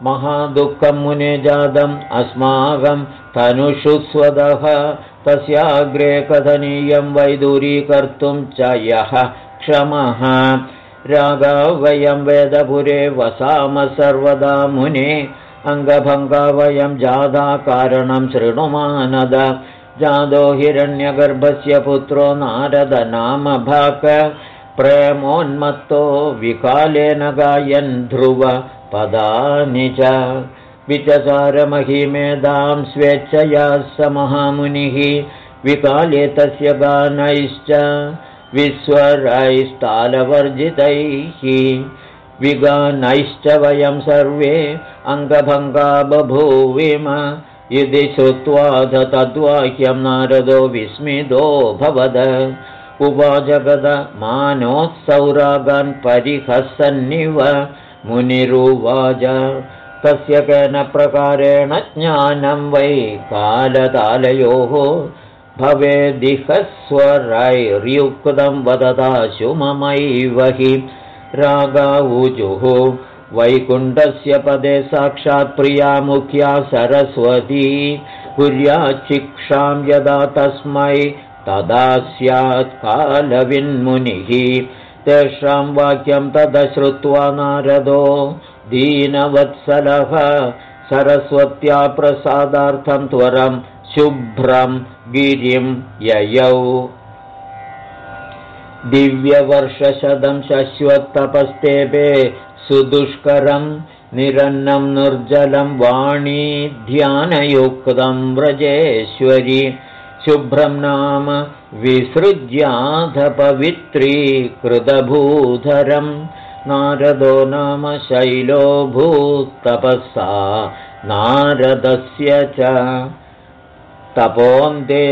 महादुःखं मुने जातम् अस्माकं तनुषु स्वदः तस्याग्रे कथनीयं वैदूरीकर्तुं च यः क्षमः। रागा वयं वेदपुरे वसाम सर्वदा मुने अङ्गभङ्गा वयं जादा कारणं शृणुमानद। जादो हिरण्यगर्भस्य पुत्रो नारदनामभाक प्रेमोन्मत्तो विकालेन गायन् ध्रुव पदानि च विचचारमहिमेधां स्वेच्छया स महामुनिः विकाले तस्य गानैश्च विस्वरैस्तालवर्जितैः विगानैश्च वयं सर्वे अङ्गभङ्गा बभूविम इति श्रुत्वा तद्वाक्यं नारदो विस्मितो भवद। उवाजगद मानोत्सौरागान् परिहसन्निव मुनिरुवाच। तस्य केन प्रकारेण ज्ञानं वै कालतालयोः भवेदिहस्वरैर्युक्तं वदताशु ममैव हि रागावुजुः। वैकुण्ठस्य पदे साक्षात् प्रिया मुख्या सरस्वती। कुर्याच्छिक्षां यदा तस्मै तदा स्यात् कालविन्मुनिः तेषां वाक्यं तदश्रुत्वा नारदो दीनवत्सलः सरस्वत्या प्रसादार्थं त्वरं शुभ्रं गिरिं ययौ। दिव्यवर्षशतं शश्वत्तपस्तेपे सुदुष्करं निरन्नं निर्जलं वाणी ध्यानयुक्तं व्रजेश्वरि शुभ्रं नाम विसृज्याधपवित्रीकृतभूधरं। नारदो नाम शैलो भूत्तपसा नारदस्य च तपोन्ते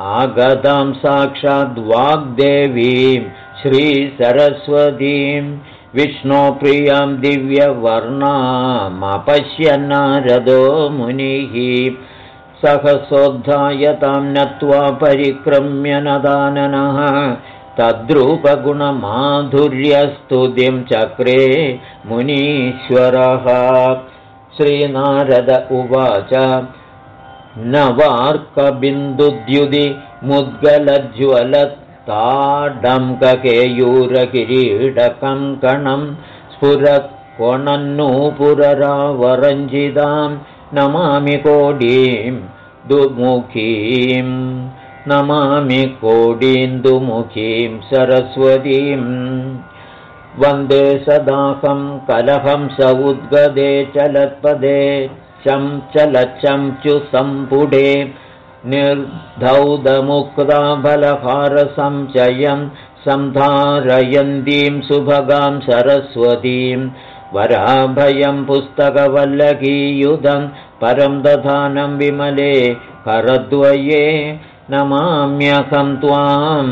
आगतां साक्षाद्वाग्देवीं श्रीसरस्वतीं। विष्णोप्रियां दिव्यवर्णामपश्यन्नारदो मुनिः सहसोद्धायतां नत्वा परिक्रम्य नदाननः तद्रूपगुणमाधुर्यस्तुतिं चक्रे मुनीश्वरः। श्रीनारद उवाच न वार्कबिन्दुद्युदि मुद्गलज्ज्वलत्ताडङ्ककेयूरकिरीडकङ्कणं स्फुरत्कोणन्नूपुररावरञ्जितां नमामि कोडीं दुमुखीं नमामि कोडीन्दुमुखीं सरस्वतीम् वन्दे सदाहं कलहं स उद्गदे चलत्पदे चं चलचञ्चुसम्पुडे निर्धौदमुक्ताफलहारसञ्चयं सन्धारयन्तीं सुभगां सरस्वतीं वराभयं पुस्तकवल्लकीयुधं परं दधानं विमले करद्वये नमाम्यहं त्वां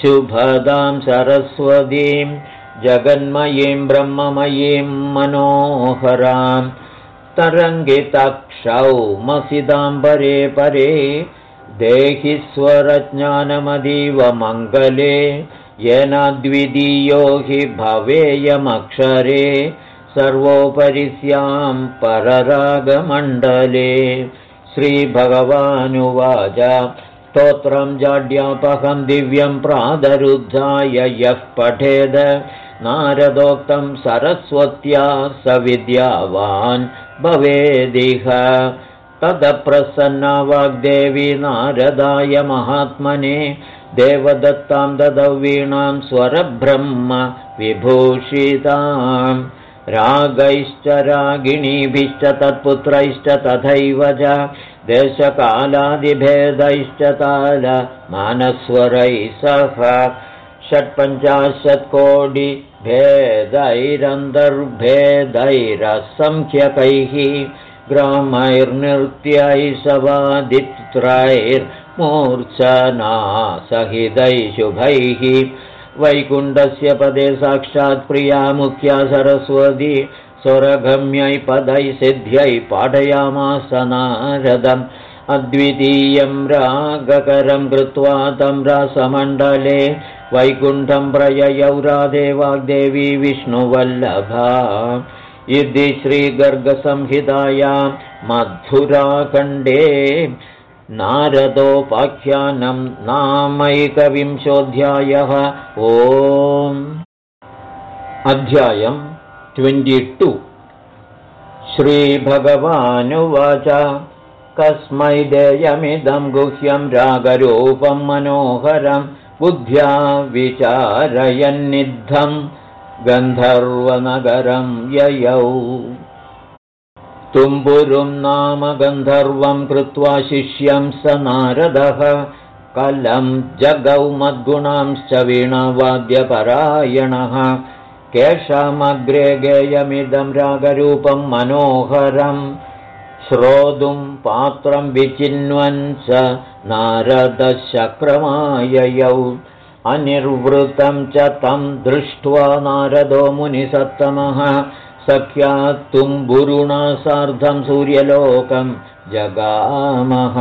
शुभदां सरस्वतीं जगन्मयीं ब्रह्ममयीं मनोहराम् तरङ्गितक्षौ मसिदाम्बरे परे देहि स्वरज्ञानमदीव मङ्गले येन द्वितीयो हि भवेयमक्षरे सर्वोपरि स्यां पररागमण्डले श्रीभगवानुवाच स्तोत्रं जाड्यापहं दिव्यं प्रादरुद्धाय यः पठेद नारदोक्तं सरस्वत्या स विद्यावान् भवेदिह। तदप्रसन्ना वाग्देवी नारदाय महात्मने देवदत्तां ददवीणां स्वरब्रह्म विभूषिताम् रागैश्च रागिणीभिश्च तत्पुत्रैश्च तथैव च देशकालादिभेदैश्च तालमानस्वरैः सह षट्पञ्चाशत्कोटिभेदैरन्तर्भेदैरसङ्ख्यकैः ग्रामैर्नृत्यैः शुभैः वैकुण्ठस्य पदे साक्षात् प्रिया मुख्या सरस्वती स्वरगम्यै पदैः सिद्ध्यै पाठयामास नारदम्। अद्वितीयं रागकरं कृत्वा तं रासमण्डले वैकुण्ठं प्रययौ रादेवाग्देवी विष्णुवल्लभा। इति श्रीगर्गसंहितायां मधुराखण्डे नारदोपाख्यानं नामैकविंशोऽध्यायः ओम्। अध्यायम् ट्वेण्टि श्रीभगवानुवाच। कस्मै देयमिदं गुह्यं रागरूपं मनोहरं बुद्ध्या विचारयन्निद्धं गन्धर्वनगरं ययौ तुम्बुरुं नाम गन्धर्वं कृत्वा शिष्यं स नारदः। कलं जगौ मद्गुणांश्च वीणवाद्यपरायणः। केषामग्रे गेयमिदं रागरूपं मनोहरम्। श्रोतुं पात्रं विचिन्वन् स नारदशक्रमाययौ। अनिर्वृतं च तं दृष्ट्वा नारदो मुनिसत्तमः सख्यात्तुम्बुरुणा सार्धं सूर्यलोकं जगामः।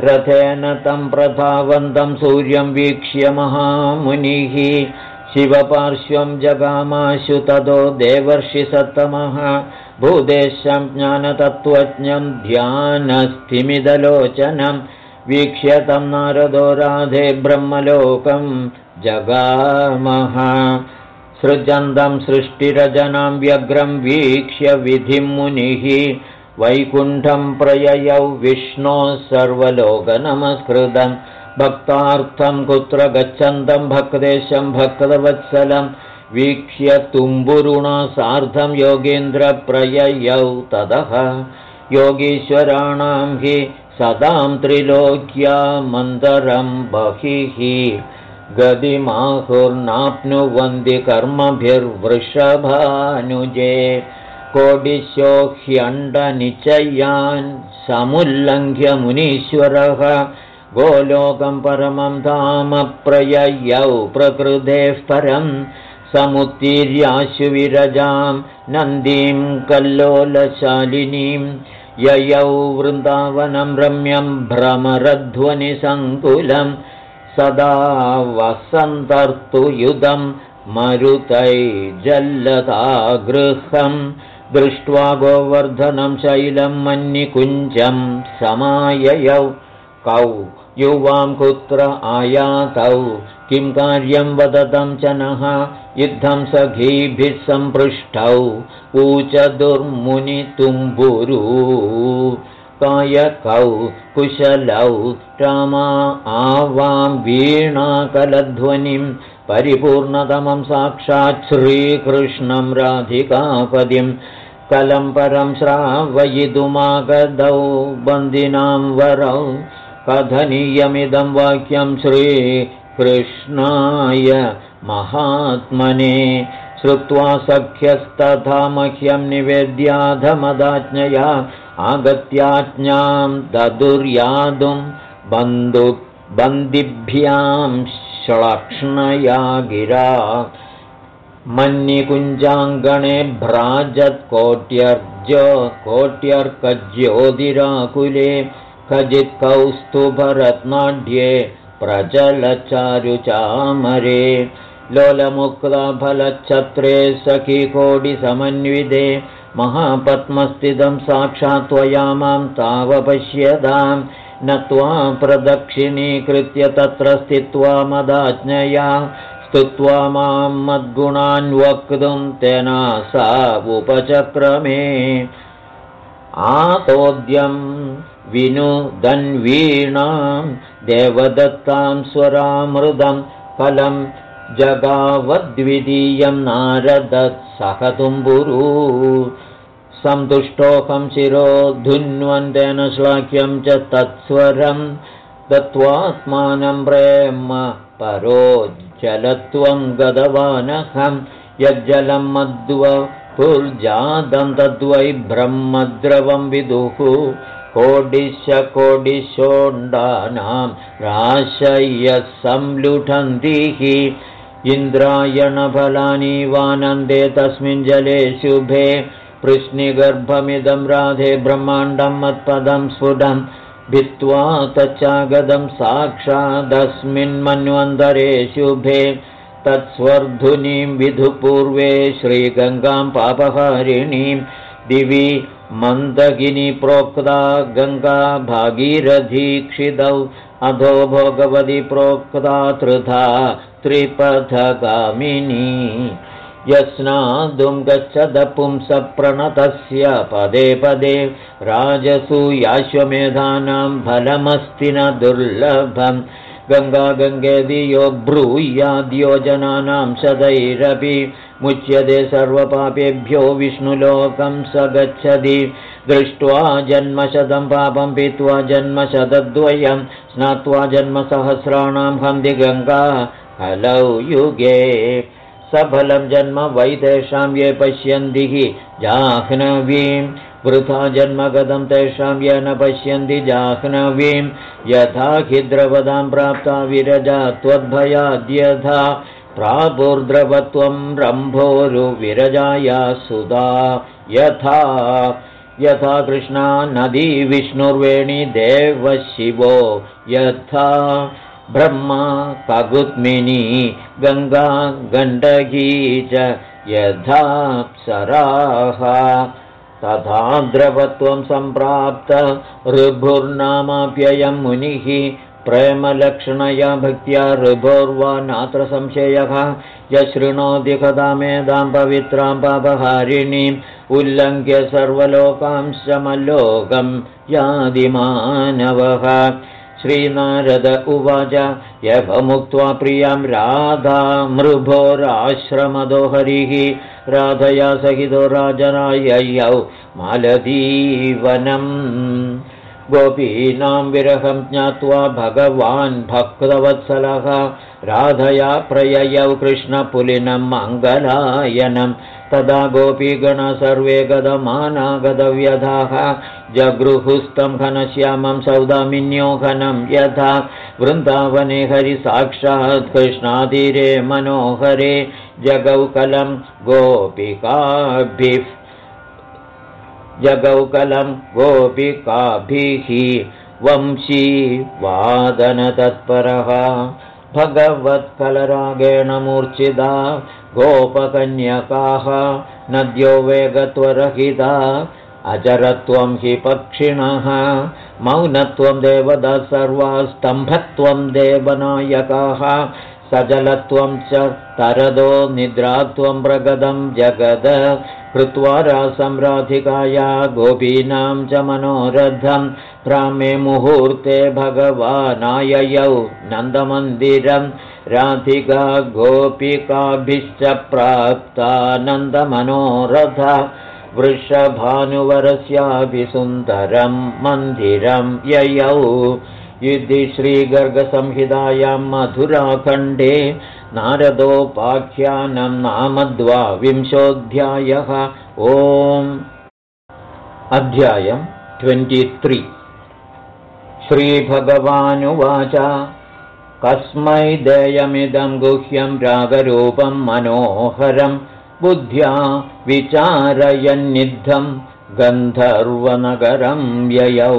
रथेन तं प्रधावन्तं सूर्यं वीक्ष्य महामुनिः। शिवपार्श्वं जगामाशु तदो देवर्षिसत्तमः भूदेशं ज्ञानतत्त्वज्ञं ध्यानस्थिमिदलोचनं वीक्ष्यतं नारदो राधे ब्रह्मलोकं जगामः सृजन्तं सृष्टिरजनां व्यग्रं वीक्ष्य विधिं मुनिः वैकुण्ठं प्रययौ विष्णोः सर्वलोकनमस्कृतं। भक्तार्थं कुत्र गच्छन्तं भक्तेशं भक्तवत्सलं वीक्ष्य तुम्बुरुणा सार्धं योगीन्द्रप्रययौ ततः। योगीश्वराणां हि सदां त्रिलोक्या मन्दरं बहिः गदिमाहुर्नाप्नुवन्ति कर्मभिर्वृषभानुजे। कोडिशो ह्यण्डनिचयान् समुल्लङ्घ्य मुनीश्वरः गोलोकं परमं धाम प्रययौ प्रकृतेः परं समुत्तीर्याशुविरजां नन्दीं कल्लोलशालिनीं। ययौ वृन्दावनं रम्यं भ्रमरध्वनिसङ्कुलं सदा वसन्तर्तुयुधं मरुतैजल्लतागृहम् दृष्ट्वा गोवर्धनं शैलं मन्निकुञ्जं समाययौ। कौ युवां कुत्र आयातौ? किं कार्यं वदतं च नः युद्धं सखीभिः सम्पृष्टौ। ऊच दुर्मुनितुम्बुरू कायकौ कुशलौ रामा आवां वीणाकलध्वनिं परिपूर्णतमं साक्षात् श्रीकृष्णं राधिकापदिं कलं परं श्रावयितुमागदौ बन्दिनां वरौ कथनीयमिदं वाक्यं श्रीकृष्णाय महात्मने श्रुत्वा सख्यस्तथा मह्यं निवेद्याधमदाज्ञया आगत्याज्ञां ददुर्यादुं बन्धु बन्दिभ्यां श्लक्ष्णया गिरा मन्निकुञ्जाङ्गणे भ्राजत्कोट्यर्ज कोट्यर्कज्योतिराकुले खजित्कौस्तुभरत्नाढ्ये प्रचलचारुचामरे लोलमुक्तफलच्छत्रे सखीकोटिसमन्विते महापद्मस्थितं साक्षात् त्वया मां तावपश्यताम्। न त्वा प्रदक्षिणीकृत्य तत्र स्थित्वा मदाज्ञया। स्तुत्वा मां मद्गुणान् वक्तुं तेन सा उपचक्रमे आतोद्यं विनुदन्वीणां देवदत्तां स्वरामृदं फलं जगावद्वितीयं नारदत्सहतुम्बुरू सन्तुष्टोऽहं शिरो धुन्वन्तेन श्लाघ्यं च तत्स्वरं दत्त्वात्मानं प्रेम परो जलत्वं गतवानहं यज्जलं मद्व पुर्जातं तद्वै ब्रह्मद्रवं विदुः कोडिशकोडिशोण्डानां राशय्य संलुठन्तिः इन्द्रायणफलानि वानन्दे तस्मिन् जले शुभे कृष्णिगर्भमिदं राधे ब्रह्माण्डं मत्पदं स्फुटं भित्त्वा तच्चागदं साक्षादस्मिन्मन्वन्तरे शुभे तत्स्वर्धुनीं विधुपूर्वे श्रीगङ्गां पापहारिणीं दिवि मन्दगिनी प्रोक्ता गङ्गा भागीरथीक्षितौ अधो भोगवती प्रोक्ता त्रिधा त्रिपथगामिनी यस्नादुं गच्छद पुंसप्रणतस्य पदे पदे राजसूयाश्वमेधानां फलमस्ति न दुर्लभम्। गङ्गागङ्गेदियो ब्रूयाद्योजनानां सदैरपि मुच्यते सर्वपापेभ्यो विष्णुलोकं स गच्छति दृष्ट्वा जन्मशतं पापं पीत्वा जन्मशतद्वयं स्नात्वा जन्मसहस्राणां हन्ति गङ्गा हलौ युगे सफलं जन्म वै तेषां ये पश्यन्ति हि। जाह्नवीं। वृथा जन्मगतं तेषां ये न पश्यन्ति जाह्नवीं। यथा खिद्रवदां प्राप्ता विरजा त्वद्भयाद्यथा। प्रापुर्द्रवत्वं रम्भोरुविरजाया सुधा। यथा यथा कृष्णा नदी विष्णुर्वेणी देवशिवो। यथा ब्रह्मा कगुत्मिनी गङ्गा गण्डकी च यथाप्सराः। तथा द्रवत्वं सम्प्राप्त ऋभुर्नामाप्ययं मुनिः प्रेमलक्षणया भक्त्या ऋभोर्वा नात्र संशयः। यशृणोति कदा मेधां पवित्रां पापहारिणीम् उल्लङ्घ्य सर्वलोकांशमल्लोकं यादिमानवः श्रीनारद उवाच यभमुक्त्वा प्रियं राधा मृभोराश्रमदो हरिः राधया सहितो राजनाययौ मालदीवनम्। गोपीनां विरहं ज्ञात्वा भगवान् भक्तवत्सलः राधया प्रययौ कृष्णपुलिनं मङ्गलायनं तदा गोपीगण सर्वे गदमाना गदव्यधाः जगृहुस्तं घनश्यामं सौदामिन्योघनं यथा। वृन्दावने हरिसाक्षात् कृष्णाधीरे मनोहरे जगौकलं गोपिकाभिः। जगौकलं गोपिकाभिः। वंशी वादनतत्परः भगवत्कलरागेण मूर्च्छिदा गोपकन्यकाः नद्यो वेगत्वरहिता अजरत्वं हि पक्षिणः मौनत्वं देवदा सर्वा स्तम्भत्वं देवनायकाः सजलत्वं च तरदो निद्रात्वं प्रगदं जगद। कृत्वा रासंराधिकाया गोपीनां च मनोरथं। रामे मुहूर्ते भगवानाययौ नन्दमन्दिरं। राधिका गोपिकाभिश्च प्राप्तानन्दमनोरथ वृषभानुवरस्याभिसुन्दरं मन्दिरं ययौ युद्धि श्रीगर्गसंहितायां मधुराखण्डे नारदोपाख्यानं नाम द्वाविंशोऽध्यायः ओम् अध्यायम् ट्वेण्टित्रि श्रीभगवानुवाच। कस्मै देयमिदं गुह्यं रागरूपं मनोहरं बुद्ध्या विचारयन्निद्धं गन्धर्वनगरं ययौ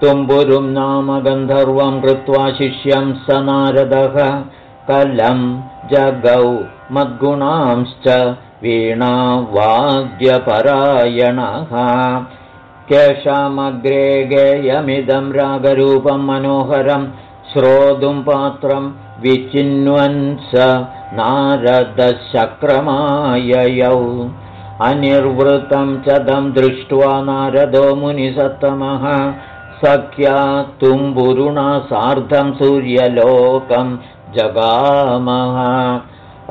तुम्बुरुं नाम गन्धर्वं कृत्वा शिष्यं स नारदः। कलं जगौ मद्गुणांश्च वीणावाद्यपरायणः। केषामग्रे गेयमिदं रागरूपं मनोहरं श्रोतुं पात्रं विचिन्वन् स नारदशक्रमाययौ। अनिर्वृतं च दं दृष्ट्वा नारदो मुनिसत्तमः सख्या तुम्बुरुणा सार्धं सूर्यलोकं जगामः।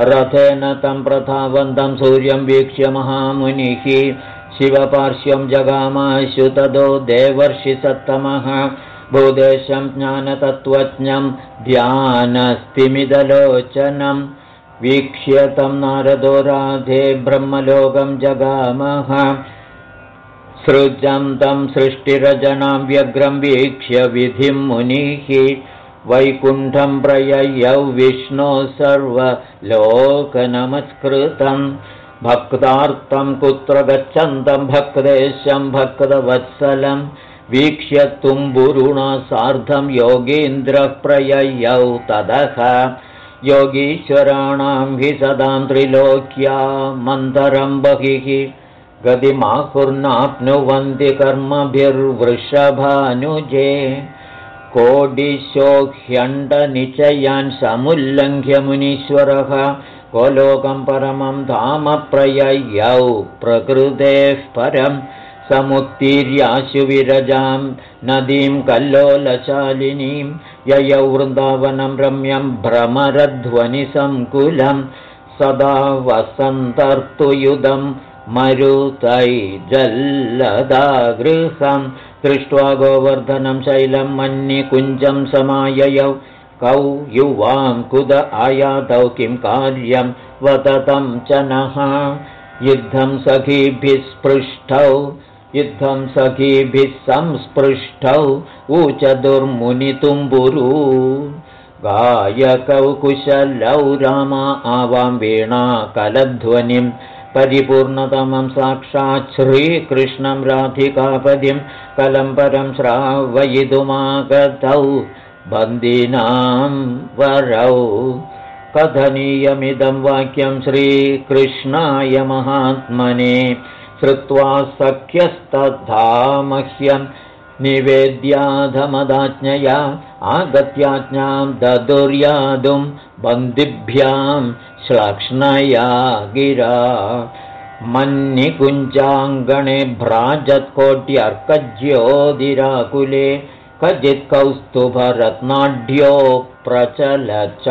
रथेन तं प्रथावन्तं सूर्यं वीक्ष्य महामुनिः शिवपार्श्वं जगामाशुतदो देवर्षिसत्तमः भूदेशं ज्ञानतत्त्वज्ञं ध्यानस्तिमिदलोचनं वीक्ष्य तं नारदो राधे ब्रह्मलोकं जगामः सृजं तं सृष्टिरजनां व्यग्रं वीक्ष्य विधिं मुनिः वैकुण्ठं प्रययौ विष्णो सर्वलोकनमस्कृतं। भक्तार्थं कुत्र गच्छन्तं भक्तेशं भक्तवत्सलं। वीक्ष्य तुम्बुरुणा सार्धं योगीन्द्रप्रययौ तदः योगीश्वराणां हि सदां त्रिलोक्या मन्तरं बहिः गतिमाहुर्नाप्नुवन्ति कर्मभिर्वृषभानुजे। कोडिशो ह्यण्डनिचयान् समुल्लङ्घ्य मुनीश्वरः को लोकं परमं धाम प्रययौ प्रकृतेः परं समुत्तीर्याशु विरजां। नदीं कल्लोलशालिनीं ययौ वृन्दावनं रम्यं भ्रमरध्वनिसङ्कुलं। सदा वसन्तर्तुयुधम् मरुतैजल्लदागृहं दृष्ट्वा गोवर्धनं शैलं मन्निकुञ्जं समाययौ। कौ युवां कुद आयातौ किं कार्यं वततं च नः। युद्धं सखीभिः स्पृष्टौ युद्धं सखीभिः संस्पृष्टौ ऊच दुर्मुनितुम्बुरू गायकौ कुशलौ रामा आवां वीणा कलध्वनिम् परिपूर्णतमं साक्षात् श्रीकृष्णं राधिकापदिं कलम्बरं श्रावयितुमागतौ। बन्दिनां वरौ। कथनीयमिदं वाक्यं श्रीकृष्णाय महात्मने। श्रुत्वा सख्यस्तथा मह्यं निवेद्याधमदाज्ञया आगत्याज्ञां ददुर्यादुं बन्दिभ्यां श्लक्ष्णया गिरा मन्निकुञ्जाङ्गणे भ्राजत्कोट्यर्कज्योतिराकुले कजित् कौस्तुभरत्नाढ्यो प्रचलचारुचामरे।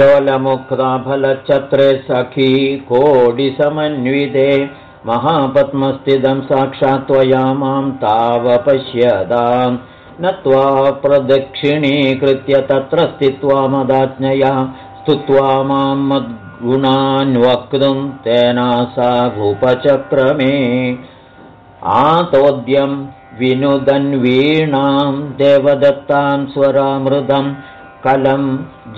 लोलमुक्ताफलच्छत्रे सखी कोडिसमन्विते महापद्मस्थितं साक्षात् त्वया मां तावपश्यतां न त्वा प्रदक्षिणीकृत्य तत्र स्थित्वा मदाज्ञया स्तुत्वा मां मद्गुणान् वक्तुं तेना सा भूपचक्रमे आतोद्यं विनुदन्वीणां देवदत्तां स्वरामृदं कलं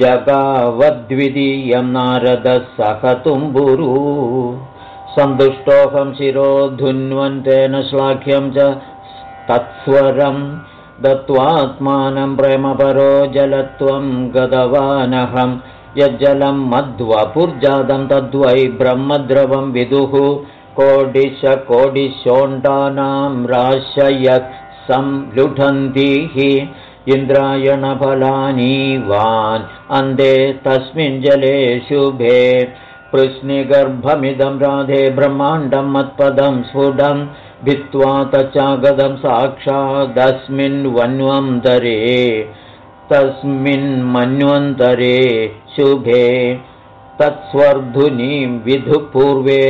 जगावद्वितीयं नारदः सहतुम्बुरु सन्तुष्टोऽहं शिरोधुन्वन्तेन श्लाघ्यं च तत्स्वरं दत्त्वात्मानं प्रेमपरो जलत्वं गतवानहं। यज्जलं मध्वपुर्जातं तद्वै ब्रह्मद्रवं विदुः। कोडिशकोडिशोण्डानां राशयत् संलुठन्तीः इन्द्रायणफलानीवान् अन्धे तस्मिन् जले शुभे पृश्निगर्भमिदं राधे ब्रह्माण्डं मत्पदं स्फुटं भित्त्वा तच्चागदं साक्षादस्मिन्वन्वन्तरे तस्मिन्मन्वन्तरे शुभे तत्स्वर्धुनीं विधुपूर्वे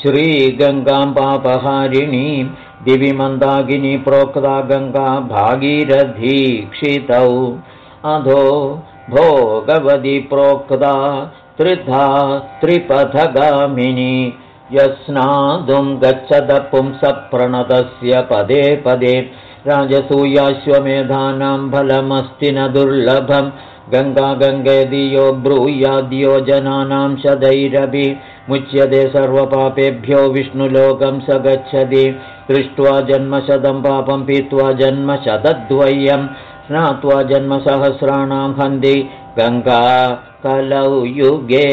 श्रीगङ्गां पापहारिणीं दिवि मन्दागिनी प्रोक्ता गङ्गा भागीरथीक्षितौ अधो भोगवதி प्रोक्ता त्रिधा त्रिपथगामिनी यस्नादुं गच्छद पुंसप्रणतस्य पदे पदे राजसूयाश्वमेधानां फलमस्ति न दुर्लभं। गङ्गागङ्गेदियो ब्रूयाद्यो जनानां शदैरपि मुच्यते सर्वपापेभ्यो विष्णुलोकं स गच्छति। दृष्ट्वा जन्मशतं पापं पीत्वा जन्मशतद्वयं स्नात्वा जन्मसहस्राणां हन्ति गङ्गा कलौ युगे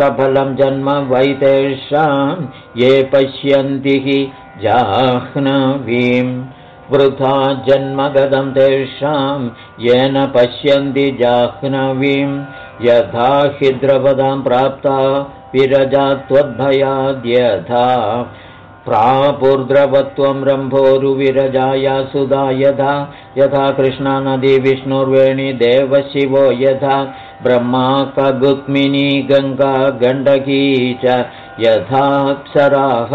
सफलं जन्म वैतेषां ये पश्यन्ति हि जाह्नवीं। वृथा जन्मगतं तेषां येन पश्यन्ति जाह्नवीं। यथा हि द्रवदां प्राप्ता विरजा त्वद्भयाद्यथा प्रापुर्द्रवत्वं रम्भोरुविरजाया सुधा यथा यथा कृष्णानदी विष्णुर्वेणी देवशिवो यथा ब्रह्मा कगुक्मिनी गङ्गा गण्डकी च यथाप्सराः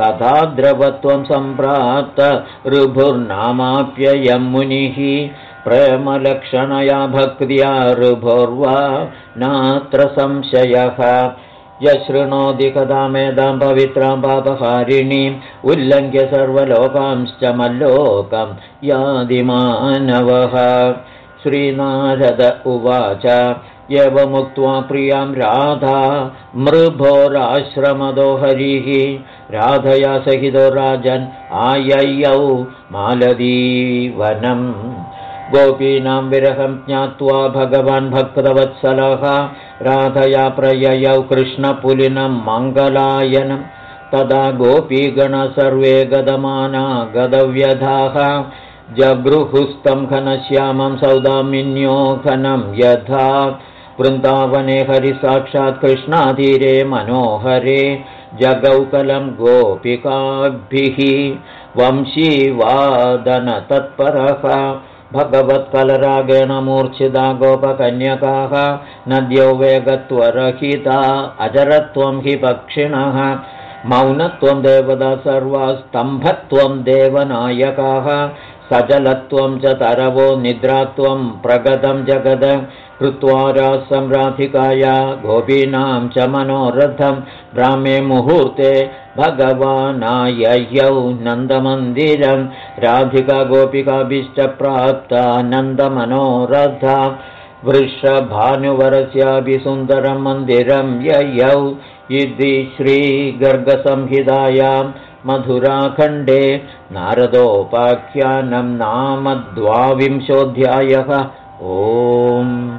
तथा द्रवत्वं सम्प्राप्त ऋभुर्नामाप्ययं मुनिः प्रेमलक्षणया भक्त्या ऋभुर्वा नात्र संशयः यशृणोति कदा मेधां पवित्रां पापहारिणीम् उल्लङ्घ्य सर्वलोकांश्च मल्लोकं यादिमानवः। श्रीनारद उवाच एवमुक्त्वा प्रियां राधा मृभोराश्रमदो हरिः। राधया सहितो राजन् आयय्यौ मालदीवनम्। गोपीनां विरहं ज्ञात्वा भगवान् भक्तवत्सलः राधया प्रययौ कृष्णपुलिनं मङ्गलायनं। तदा गोपीगण सर्वे गदमाना गदव्यधाः। जगृहुस्तं घनश्यामं सौदामिन्यो घनं यथा। वृन्दावने हरिसाक्षात् कृष्णाधीरे मनोहरे। जगौकलं गोपिकाभिः। वंशीवादनतत्परः भगवत्कलरागेण मूर्च्छिता गोपकन्यकाः नद्यौ वेगत्वरहिता अजरत्वं हि पक्षिणः मौनत्वं देवदा सर्वा स्तम्भत्वं देवनायकाः सजलत्वं च तरवो निद्रात्वं प्रगतं जगद कृत्वा रासंराधिकाया गोपीनां च मनोरथं ब्राह्मे मुहूर्ते भगवानाययौ नन्दमन्दिरं राधिका गोपिकाभिश्च प्राप्ता नन्दमनोरथा वृषभानुवरस्यापि सुन्दरं मन्दिरं ययौ इति श्रीगर्गसंहितायां मधुराखण्डे नारदोपाख्यानं नाम द्वाविंशोऽध्यायः। ओम्